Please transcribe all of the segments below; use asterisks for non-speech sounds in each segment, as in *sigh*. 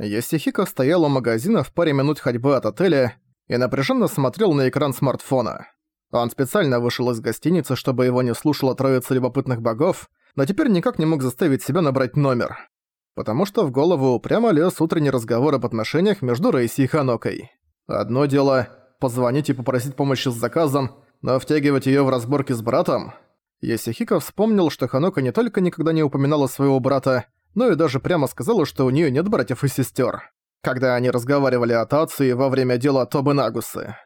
Йосихико стоял у магазина в паре минут ходьбы от отеля и напряженно смотрел на экран смартфона. Он специально вышел из гостиницы, чтобы его не слушала троица любопытных богов, но теперь никак не мог заставить себя набрать номер. Потому что в голову прямо лез утренний разговор об отношениях между Рейси и Ханокой. Одно дело – позвонить и попросить помощи с заказом, но втягивать её в разборки с братом? Йосихико вспомнил, что Ханока не только никогда не упоминала своего брата, но и даже прямо сказала, что у неё нет братьев и сестёр. Когда они разговаривали о Тации во время дела Тобы Нагусы.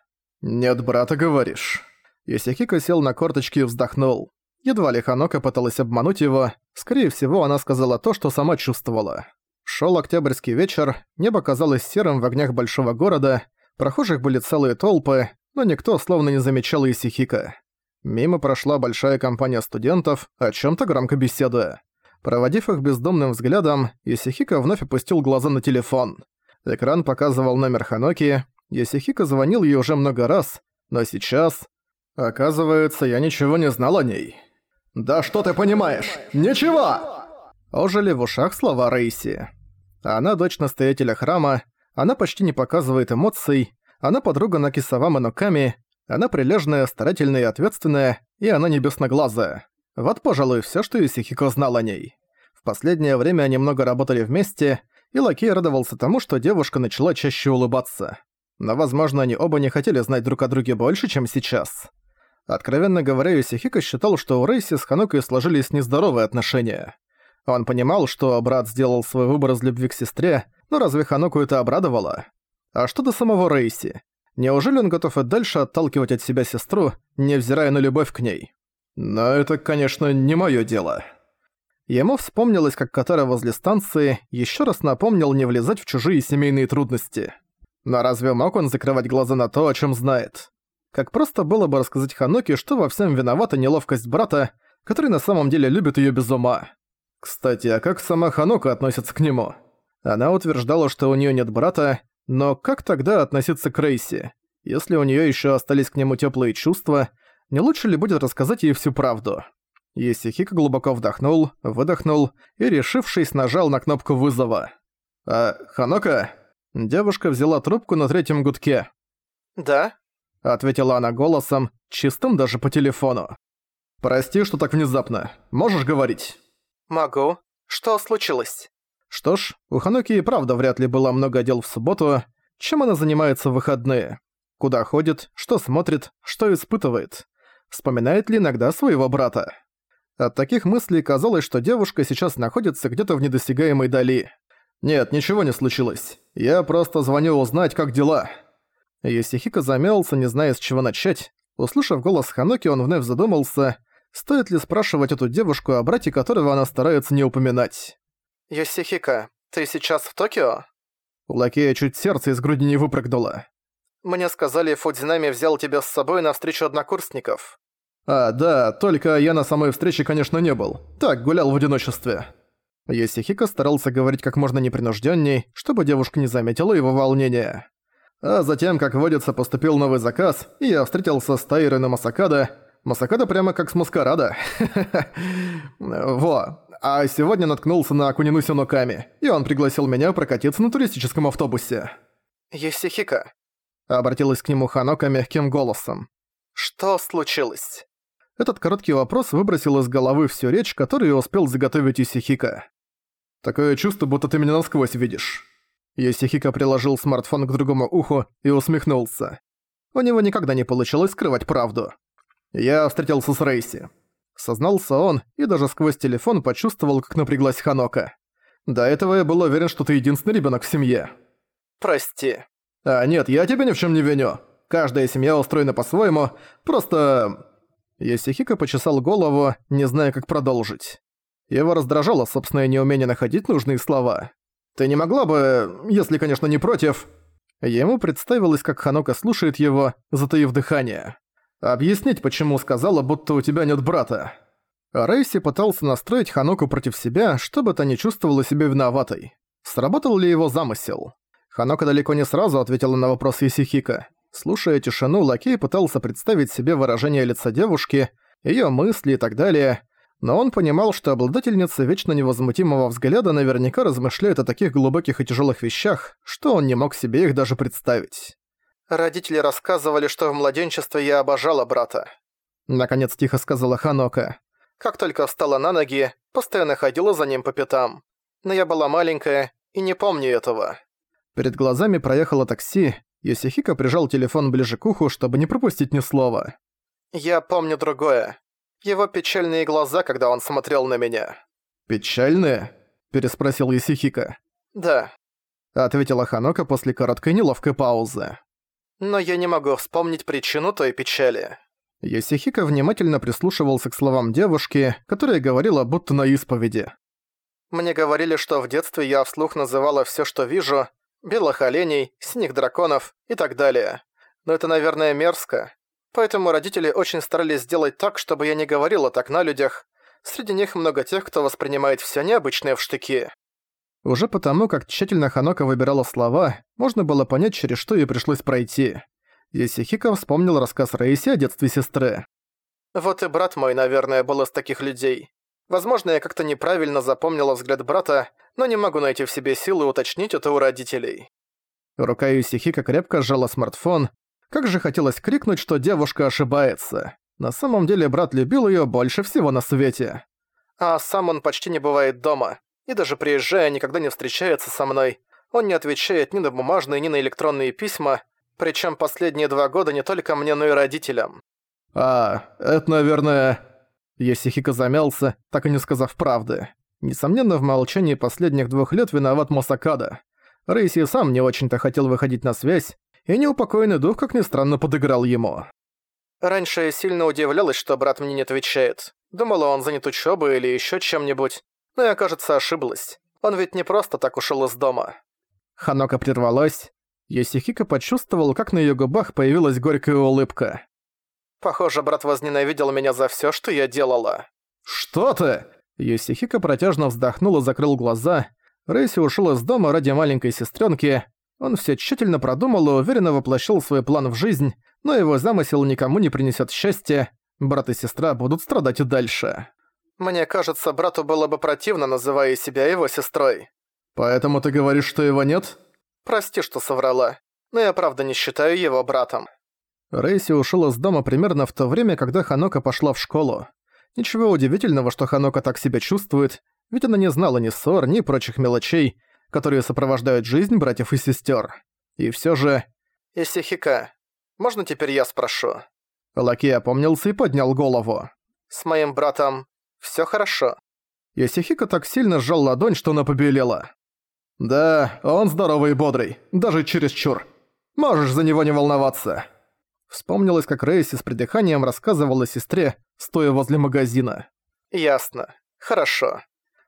«Нет брата, говоришь?» Йосихико сел на корточки и вздохнул. Едва ли Ханока пыталась обмануть его, скорее всего, она сказала то, что сама чувствовала. Шёл октябрьский вечер, небо казалось серым в огнях большого города, прохожих были целые толпы, но никто словно не замечал Исихика. Мимо прошла большая компания студентов, о чём-то громко беседуя. Проводив их бездомным взглядом, Исихика вновь опустил глаза на телефон. Экран показывал номер Ханоки, Исихика звонил ей уже много раз, но сейчас... Оказывается, я ничего не знал о ней. «Да что ты понимаешь? Ничего!» Ожили в ушах слова Рейси. Она дочь настоятеля храма, она почти не показывает эмоций, она подруга Накисавамы Ноками, она прилежная, старательная и ответственная, и она небесноглазая. Вот, пожалуй, всё, что Исихико знал о ней. Последнее время они много работали вместе, и Лакей радовался тому, что девушка начала чаще улыбаться. Но, возможно, они оба не хотели знать друг о друге больше, чем сейчас. Откровенно говоря, Исихико считал, что у Рейси с Ханукой сложились нездоровые отношения. Он понимал, что брат сделал свой выбор из любви к сестре, но разве Ханоку это обрадовало? А что до самого Рейси? Неужели он готов и дальше отталкивать от себя сестру, невзирая на любовь к ней? Но это, конечно, не моё дело. Ему вспомнилось, как Катара возле станции ещё раз напомнил не влезать в чужие семейные трудности. Но разве мог он закрывать глаза на то, о чём знает? Как просто было бы рассказать Ханоке, что во всем виновата неловкость брата, который на самом деле любит её без ума. Кстати, а как сама Ханока относится к нему? Она утверждала, что у неё нет брата, но как тогда относиться к Рейси? Если у неё ещё остались к нему тёплые чувства, не лучше ли будет рассказать ей всю правду? Есихика глубоко вдохнул, выдохнул и, решившись, нажал на кнопку вызова. «А, Ханока?» Девушка взяла трубку на третьем гудке. «Да?» — ответила она голосом, чистым даже по телефону. «Прости, что так внезапно. Можешь говорить?» «Могу. Что случилось?» Что ж, у Ханоки и правда вряд ли было много дел в субботу. Чем она занимается в выходные? Куда ходит, что смотрит, что испытывает? Вспоминает ли иногда своего брата? От таких мыслей казалось, что девушка сейчас находится где-то в недосягаемой дали. «Нет, ничего не случилось. Я просто звоню узнать, как дела». Йосихико замялся, не зная, с чего начать. Услышав голос Ханоки, он вновь задумался, стоит ли спрашивать эту девушку о брате, которого она старается не упоминать. «Йосихика, ты сейчас в Токио?» У лакея чуть сердце из груди не выпрыгнуло. «Мне сказали, Фудзинами взял тебя с собой на встречу однокурсников». «А, да, только я на самой встрече, конечно, не был. Так, гулял в одиночестве». Йосихико старался говорить как можно непринужденней, чтобы девушка не заметила его волнения. А затем, как водится, поступил новый заказ, и я встретился с Тайрой на Масакада. Масакада прямо как с маскарада. *laughs* Во, а сегодня наткнулся на Акунинуси Ноками, и он пригласил меня прокатиться на туристическом автобусе. «Есихика», — обратилась к нему Ханока мягким голосом. «Что случилось?» Этот короткий вопрос выбросил из головы всю речь, которую успел заготовить Исихика. «Такое чувство, будто ты меня насквозь видишь». Исихика приложил смартфон к другому уху и усмехнулся. У него никогда не получилось скрывать правду. «Я встретился с Рейси. Сознался он и даже сквозь телефон почувствовал, как напряглась Ханока. До этого я был уверен, что ты единственный ребенок в семье. «Прости». «А нет, я тебя ни в чем не виню. Каждая семья устроена по-своему, просто...» Есихика почесал голову, не зная, как продолжить. Его раздражало собственное неумение находить нужные слова. «Ты не могла бы, если, конечно, не против...» Ему представилось, как Ханока слушает его, затаив дыхание. Объяснить, почему сказала, будто у тебя нет брата. Рейси пытался настроить Ханоку против себя, чтобы та не чувствовала себя виноватой. Сработал ли его замысел? Ханока далеко не сразу ответила на вопрос Исихика. Слушая тишину, Лакей пытался представить себе выражение лица девушки, её мысли и так далее. но он понимал, что обладательница вечно невозмутимого взгляда наверняка размышляет о таких глубоких и тяжелых вещах, что он не мог себе их даже представить. «Родители рассказывали, что в младенчестве я обожала брата», — наконец тихо сказала Ханока. «Как только встала на ноги, постоянно ходила за ним по пятам. Но я была маленькая и не помню этого». Перед глазами проехало такси, Йосихико прижал телефон ближе к уху, чтобы не пропустить ни слова. «Я помню другое. Его печальные глаза, когда он смотрел на меня». «Печальные?» – переспросил Йосихико. «Да», – ответила Ханока после короткой неловкой паузы. «Но я не могу вспомнить причину той печали». Йосихико внимательно прислушивался к словам девушки, которая говорила будто на исповеди. «Мне говорили, что в детстве я вслух называла всё, что вижу, белых оленей, синих драконов и так далее. Но это, наверное, мерзко. Поэтому родители очень старались сделать так, чтобы я не говорила так на людях. Среди них много тех, кто воспринимает всё необычное в штыки. Уже потому, как тщательно Ханока выбирала слова, можно было понять, через что ей пришлось пройти. Есихико вспомнил рассказ Рейси о детстве сестры. «Вот и брат мой, наверное, был из таких людей. Возможно, я как-то неправильно запомнила взгляд брата, но не могу найти в себе силы уточнить это у родителей. Рука Юсихика крепко сжала смартфон. Как же хотелось крикнуть, что девушка ошибается. На самом деле брат любил её больше всего на свете. А сам он почти не бывает дома. И даже приезжая, никогда не встречается со мной. Он не отвечает ни на бумажные, ни на электронные письма. Причём последние два года не только мне, но и родителям. «А, это, наверное...» Йосихико замялся, так и не сказав правды. Несомненно, в молчании последних двух лет виноват Мосакада. Рейси сам не очень-то хотел выходить на связь, и неупокоенный дух, как ни странно, подыграл ему. Раньше я сильно удивлялась, что брат мне не отвечает. Думала, он занят учебой или еще чем-нибудь. Но я, кажется, ошиблась. Он ведь не просто так ушел из дома. Ханока прервалась. Йосихико почувствовал, как на ее губах появилась горькая улыбка. Похоже, брат возненавидел меня за все, что я делала. «Что ты?» Йосихико протяжно вздохнул и закрыл глаза. Рейси ушел из дома ради маленькой сестренки. Он все тщательно продумал и уверенно воплощал свой план в жизнь, но его замысел никому не принесет счастья. Брат и сестра будут страдать и дальше. «Мне кажется, брату было бы противно, называя себя его сестрой». «Поэтому ты говоришь, что его нет?» «Прости, что соврала, но я правда не считаю его братом». Рейси ушел из дома примерно в то время, когда Ханока пошла в школу. Ничего удивительного, что Ханока так себя чувствует, ведь она не знала ни ссор, ни прочих мелочей, которые сопровождают жизнь братьев и сестер. И все же... «Исихика, можно теперь я спрошу?» Лаки опомнился и поднял голову. «С моим братом все хорошо?» Исихика так сильно сжал ладонь, что она побелела. «Да, он здоровый и бодрый, даже чересчур. Можешь за него не волноваться». Вспомнилось, как Рейси с придыханием рассказывала сестре, стоя возле магазина. «Ясно. Хорошо».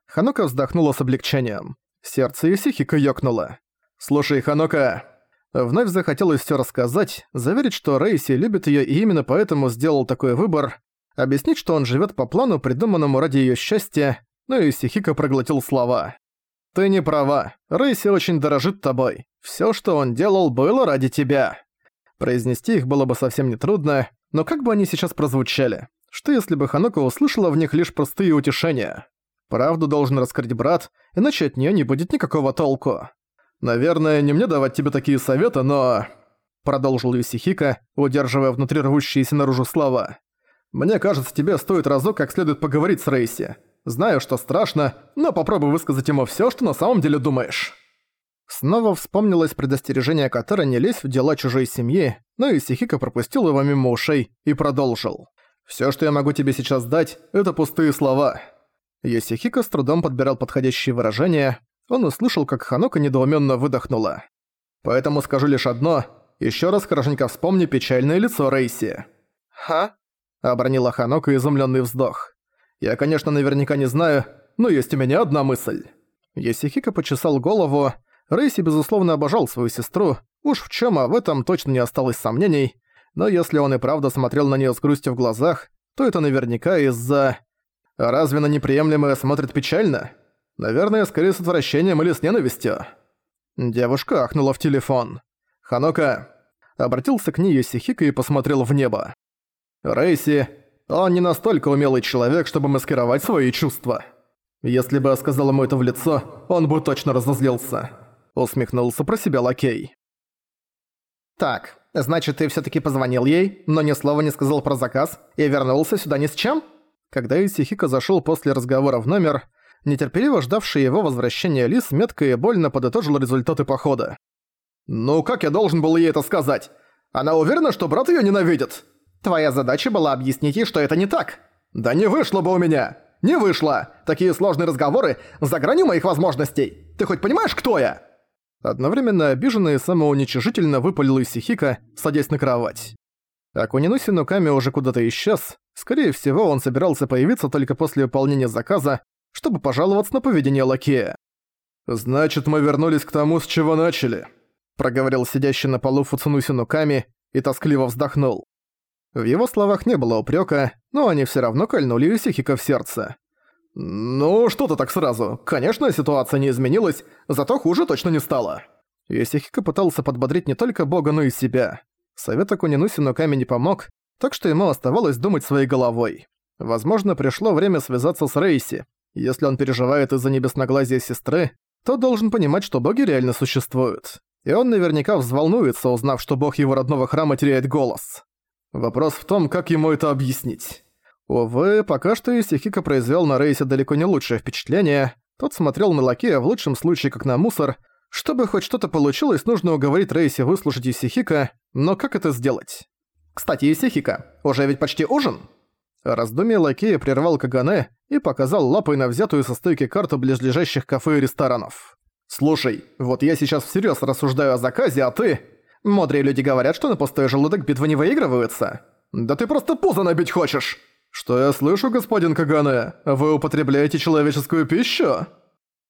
Ханока вздохнула с облегчением. Сердце Исихика ёкнуло. «Слушай, Ханока...» Вновь захотелось всё рассказать, заверить, что Рейси любит её и именно поэтому сделал такой выбор, объяснить, что он живёт по плану, придуманному ради её счастья, но Исихика проглотил слова. «Ты не права. Рейси очень дорожит тобой. Всё, что он делал, было ради тебя». Произнести их было бы совсем нетрудно, но как бы они сейчас прозвучали? Что если бы Ханока услышала в них лишь простые утешения? Правду должен раскрыть брат, иначе от нее не будет никакого толку. Наверное, не мне давать тебе такие советы, но... Продолжил Юсихика, удерживая внутри рвущиеся наружу слова. «Мне кажется, тебе стоит разок как следует поговорить с Рейси. Знаю, что страшно, но попробуй высказать ему всё, что на самом деле думаешь». Снова вспомнилось предостережение Катара не лезть в дела чужой семьи, но Исихика пропустил его мимо ушей и продолжил. «Всё, что я могу тебе сейчас дать, это пустые слова». Йосихико с трудом подбирал подходящие выражения, он услышал, как Ханока недоуменно выдохнула. «Поэтому скажу лишь одно, еще раз хорошенько вспомни печальное лицо Рейси». «Ха?» – обронила Ханока изумленный вздох. «Я, конечно, наверняка не знаю, но есть у меня одна мысль». Йосихико почесал голову, Рейси, безусловно, обожал свою сестру, уж в чем, а в этом точно не осталось сомнений, но если он и правда смотрел на нее с грустью в глазах, то это наверняка из-за... Разве на неприемлемое смотрит печально? Наверное, скорее с отвращением или с ненавистью. Девушка ахнула в телефон. «Ханока!» Обратился к ней Йосихико и посмотрел в небо. «Рейси, Он не настолько умелый человек, чтобы маскировать свои чувства. Если бы я сказал ему это в лицо, он бы точно разозлился. Усмехнулся про себя лакей. «Так, значит, ты всё-таки позвонил ей, но ни слова не сказал про заказ и вернулся сюда ни с чем?» Когда Исихика зашёл после разговора в номер, нетерпеливо ждавший его возвращения Лис метко и больно подытожил результаты похода. «Ну как я должен был ей это сказать? Она уверена, что брат её ненавидит?» «Твоя задача была объяснить ей, что это не так». «Да не вышло бы у меня! Не вышло! Такие сложные разговоры за гранью моих возможностей! Ты хоть понимаешь, кто я?» Одновременно обиженно и самоуничижительно выпалил Исихика, садясь на кровать. Акунинуси Нуками уже куда-то исчез. Скорее всего, он собирался появиться только после выполнения заказа, чтобы пожаловаться на поведение лакея. «Значит, мы вернулись к тому, с чего начали», — проговорил сидящий на полу Фуцунуси Нуками и тоскливо вздохнул. В его словах не было упрека, но они все равно кольнули Исихика в сердце. «Ну, что ты так сразу? Конечно, ситуация не изменилась, зато хуже точно не стало». Исихика пытался подбодрить не только бога, но и себя. Совет Акунинуси Нуками не помог, так что ему оставалось думать своей головой. Возможно, пришло время связаться с Рейси. Если он переживает из-за небесноглазия сестры, то должен понимать, что боги реально существуют. И он наверняка взволнуется, узнав, что бог его родного храма теряет голос. Вопрос в том, как ему это объяснить. Увы, пока что Исихика произвел на Рейсе далеко не лучшее впечатление. Тот смотрел на Лакея в лучшем случае как на мусор. Чтобы хоть что-то получилось, нужно уговорить Рейси выслушать Исихика, но как это сделать? «Кстати, Исихика, уже ведь почти ужин?» Раздумье Лакея прервал Кагане и показал лапой на взятую со стойки карту близлежащих кафе и ресторанов. «Слушай, вот я сейчас всерьез рассуждаю о заказе, а ты...» «Мудрые люди говорят, что на пустой желудок битвы не выигрываются». «Да ты просто пузо набить хочешь!» «Что я слышу, господин Кагане? Вы употребляете человеческую пищу?»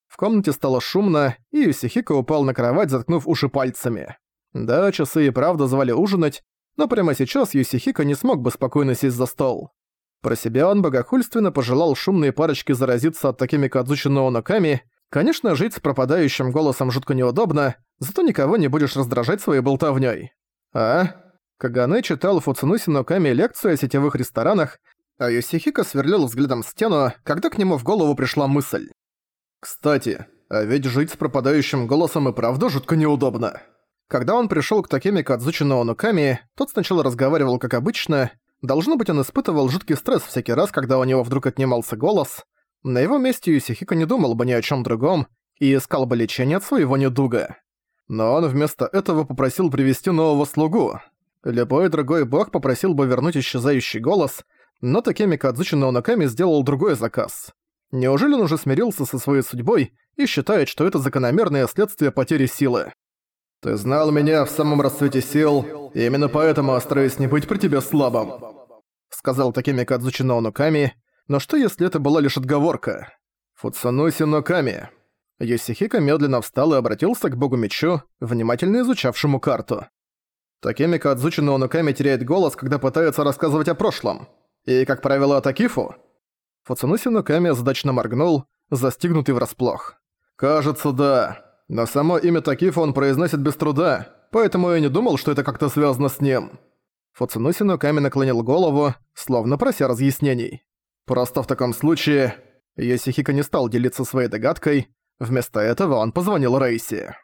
В комнате стало шумно, и Юсихико упал на кровать, заткнув уши пальцами. Да, часы и правда звали ужинать, но прямо сейчас Юсихико не смог бы спокойно сесть за стол. Про себя он богохульственно пожелал шумной парочке заразиться от такими Кадзучи Нооноками. Конечно, жить с пропадающим голосом жутко неудобно, зато никого не будешь раздражать своей болтовнёй. А? Кагане читал Фуцунуси Ноками лекцию о сетевых ресторанах, а Йосихико сверлил взглядом стену, когда к нему в голову пришла мысль. «Кстати, а ведь жить с пропадающим голосом и правда жутко неудобно». Когда он пришёл к Такеме Кадзучи Ноонуками, тот сначала разговаривал как обычно. Должно быть, он испытывал жуткий стресс всякий раз, когда у него вдруг отнимался голос. На его месте Юсихико не думал бы ни о чём другом и искал бы лечение от своего недуга. Но он вместо этого попросил привести нового слугу. Любой другой бог попросил бы вернуть исчезающий голос – но Такеми Кадзучи Наонаками сделал другой заказ. Неужели он уже смирился со своей судьбой и считает, что это закономерное следствие потери силы? «Ты знал меня в самом расцвете сил, и именно поэтому я стараюсь не быть при тебе слабым», сказал Такеми Кадзучи Наонаками, но что если это была лишь отговорка? Фуцануси Ноками. Йосихико медленно встал и обратился к богу-мечу, внимательно изучавшему карту. Такими Кадзучи Наонаками теряет голос, когда пытается рассказывать о прошлом. И, как правило, Такифу?» Фуцунуси Нуками задачно моргнул, застигнутый врасплох. «Кажется, да. Но само имя Такифу он произносит без труда, поэтому я не думал, что это как-то связано с ним». Фуцунуси Нуками наклонил голову, словно прося разъяснений. «Просто в таком случае...» Йосихико не стал делиться своей догадкой, вместо этого он позвонил Рейси.